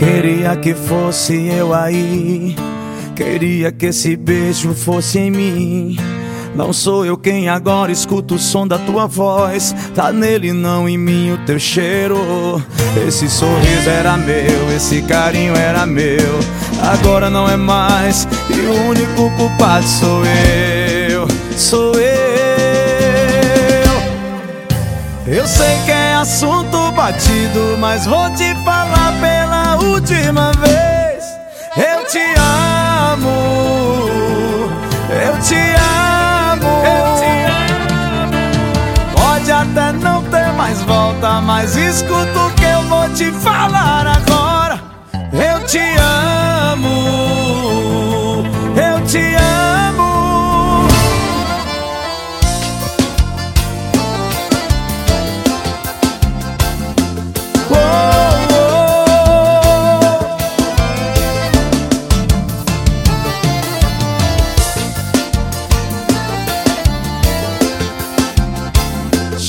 Queria que fosse eu aí. Queria que esse beijo fosse em mim. Não sou eu quem agora escuta o som da tua voz. Tá nele, não em mim, o teu cheiro. Esse sorriso era meu, esse carinho era meu. Agora não é mais, e o único culpado sou eu. Sou eu. Eu sei que é assunto batido, mas vou te falar pela última vez. Eu te amo. Eu te amo. Eu te amo. Pode até não ter mais volta, mas escuta o que eu vou te falar agora. Eu te amo. Eu te amo.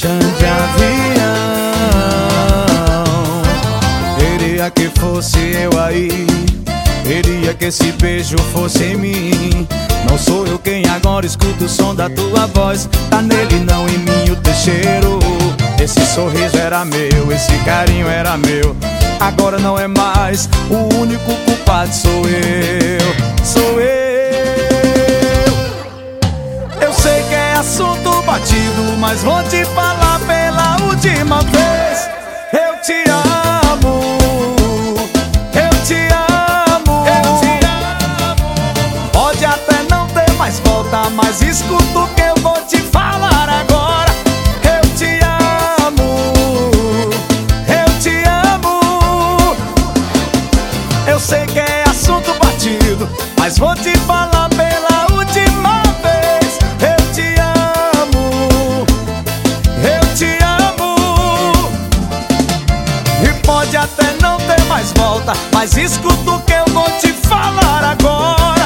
Chante avião. Queria que fosse eu aí. Queria que esse beijo fosse em mim. Não sou eu quem agora escuta o som da tua voz. Tá nele, não em mim, o teu cheiro. Esse sorriso era meu, esse carinho era meu. Agora não é mais, o único culpado sou eu. Sou eu. Eu sei que é assunto batido, mas vou te falar mas escuta o que eu vou te falar agora. Eu te amo, eu te amo. Eu sei que é assunto batido, mas vou te falar pela última vez. Eu te amo, eu te amo. E pode até não ter mais volta, mas escuta o que eu vou te falar agora.